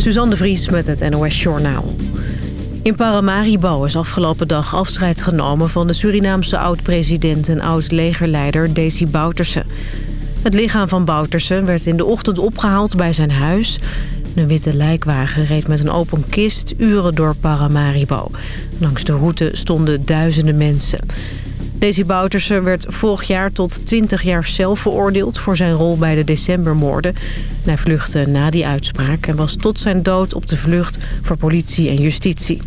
Suzanne de Vries met het NOS Journaal. In Paramaribo is afgelopen dag afscheid genomen... van de Surinaamse oud-president en oud-legerleider Desi Bouterse. Het lichaam van Bouterse werd in de ochtend opgehaald bij zijn huis. Een witte lijkwagen reed met een open kist uren door Paramaribo. Langs de route stonden duizenden mensen... Desi Bouterse werd vorig jaar tot 20 jaar cel veroordeeld... voor zijn rol bij de decembermoorden. hij vluchtte na die uitspraak en was tot zijn dood op de vlucht voor politie en justitie.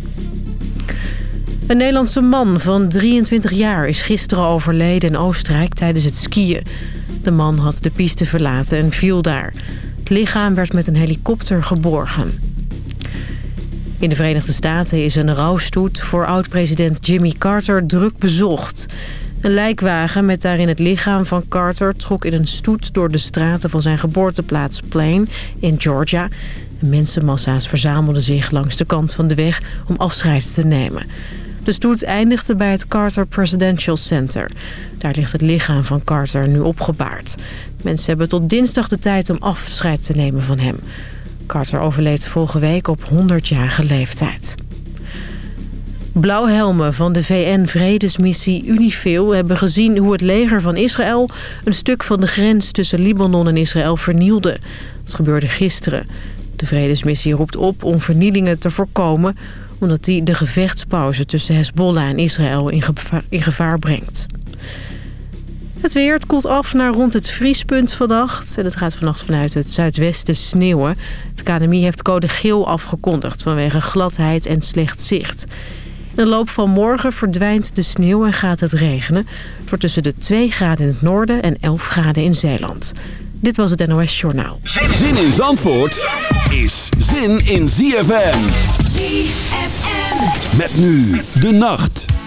Een Nederlandse man van 23 jaar is gisteren overleden in Oostenrijk tijdens het skiën. De man had de piste verlaten en viel daar. Het lichaam werd met een helikopter geborgen. In de Verenigde Staten is een rouwstoet voor oud-president Jimmy Carter druk bezocht. Een lijkwagen met daarin het lichaam van Carter trok in een stoet door de straten van zijn geboorteplaats Plain in Georgia. Mensenmassa's verzamelden zich langs de kant van de weg om afscheid te nemen. De stoet eindigde bij het Carter Presidential Center. Daar ligt het lichaam van Carter nu opgebaard. Mensen hebben tot dinsdag de tijd om afscheid te nemen van hem. Carter overleed vorige week op 100-jarige leeftijd. Blauwhelmen van de VN-vredesmissie UNIFIL hebben gezien hoe het leger van Israël een stuk van de grens tussen Libanon en Israël vernielde. Dat gebeurde gisteren. De vredesmissie roept op om vernielingen te voorkomen omdat die de gevechtspauze tussen Hezbollah en Israël in gevaar, in gevaar brengt. Het weer, het koelt af naar rond het vriespunt vannacht. En het gaat vannacht vanuit het zuidwesten sneeuwen. Het KNMI heeft code geel afgekondigd vanwege gladheid en slecht zicht. In de loop van morgen verdwijnt de sneeuw en gaat het regenen. Het wordt tussen de 2 graden in het noorden en 11 graden in Zeeland. Dit was het NOS Journaal. Zin in Zandvoort is zin in ZFM. ZFM. Met nu de nacht.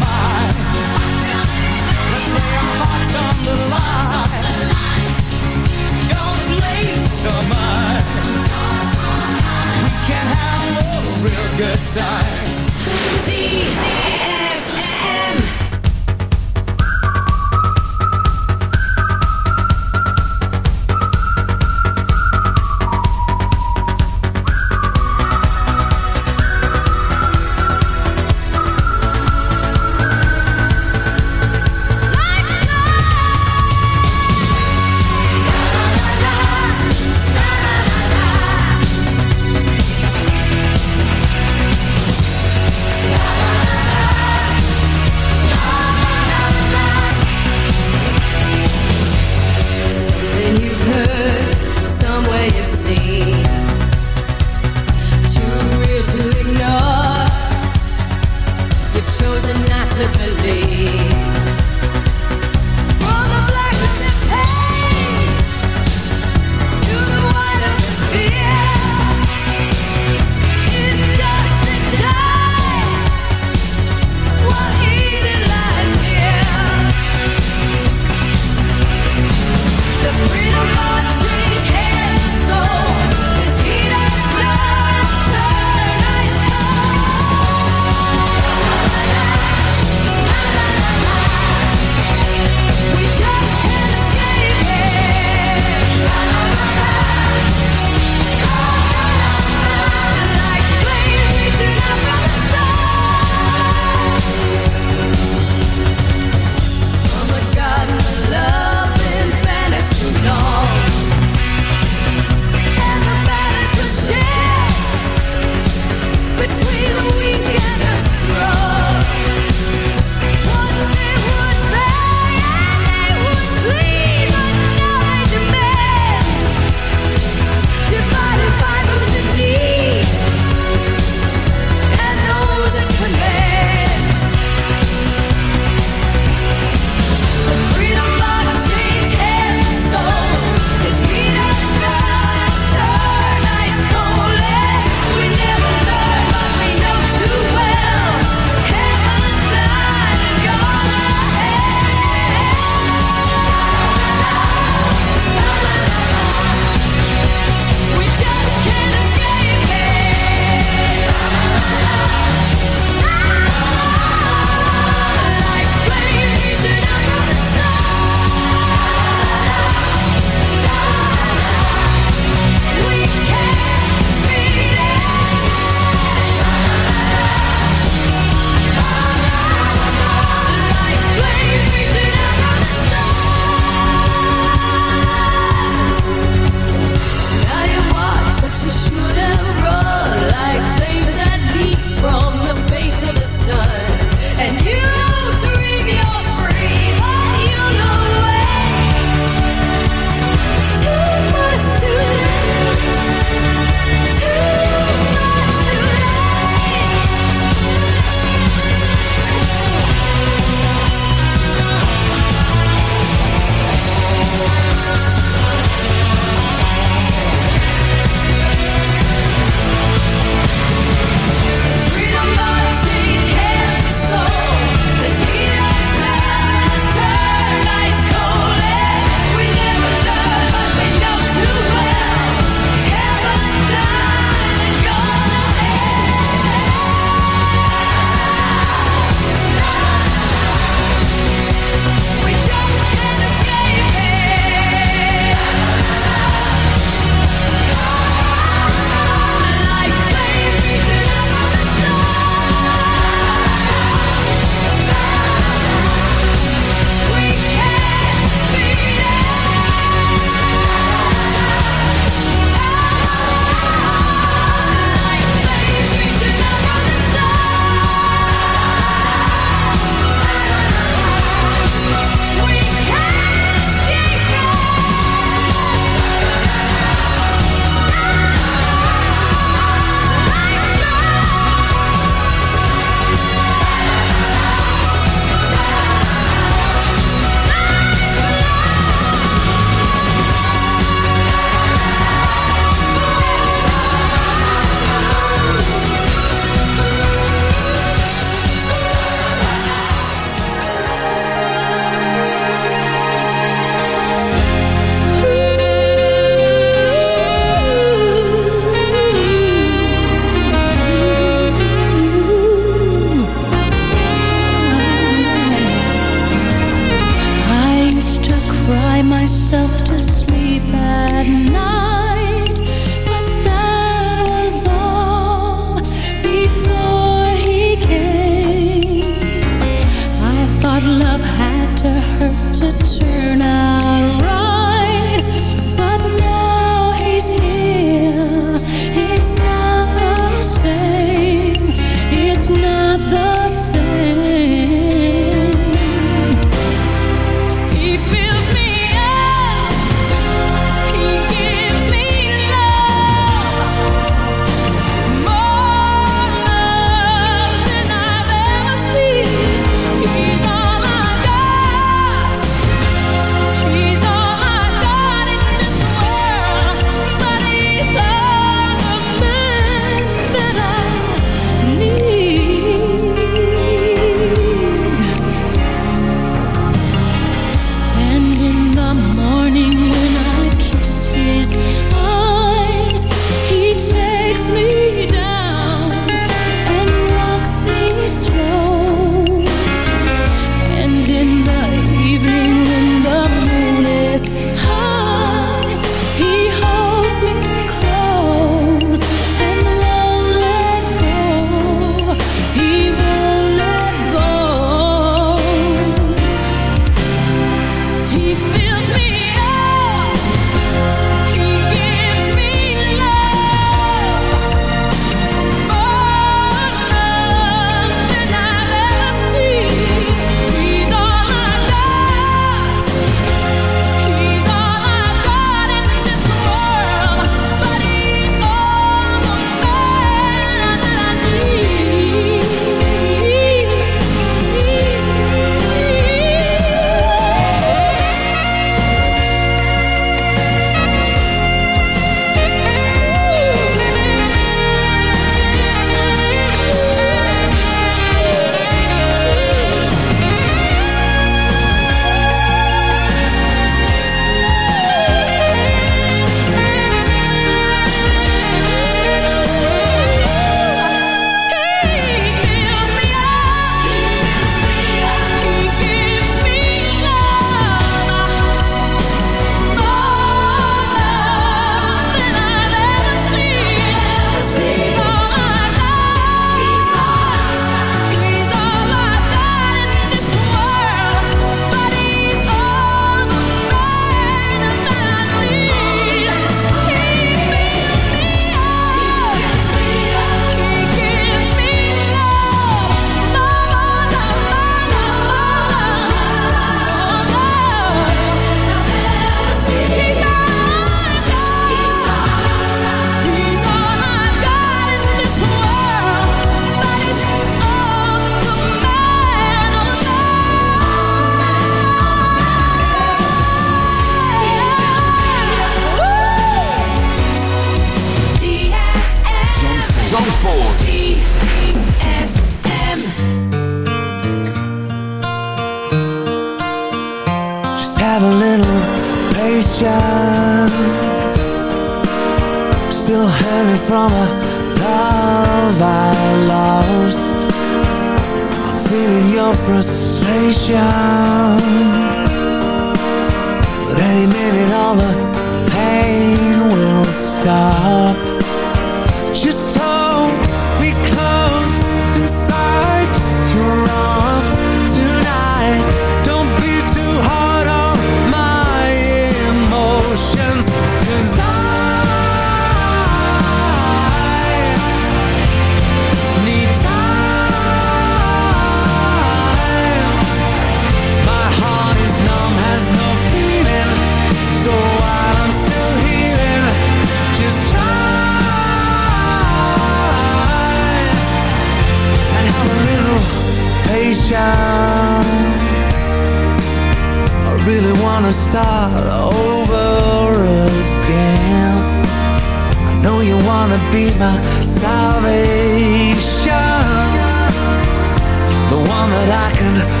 second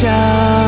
想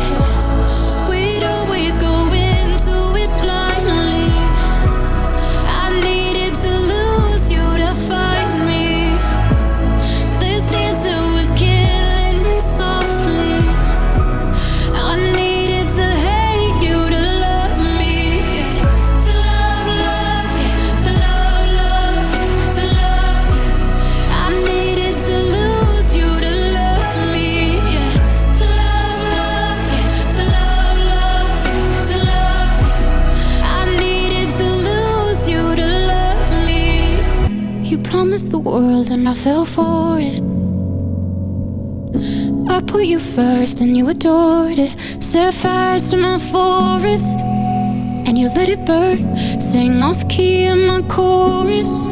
Promised the world and I fell for it. I put you first and you adored it. Set fires to my forest and you let it burn. Sang off key in my chorus.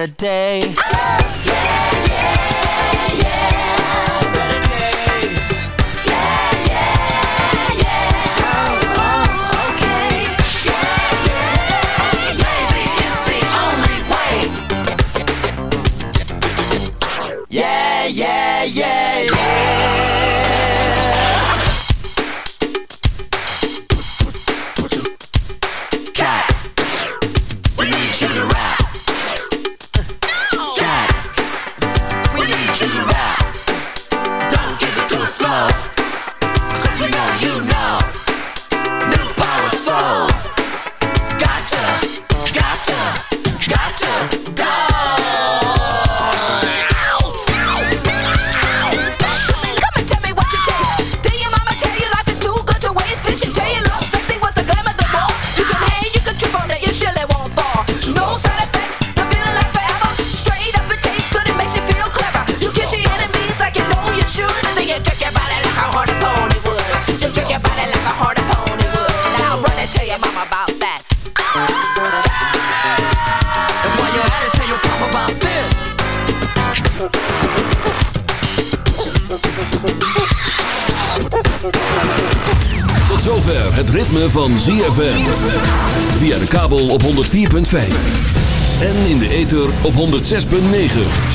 En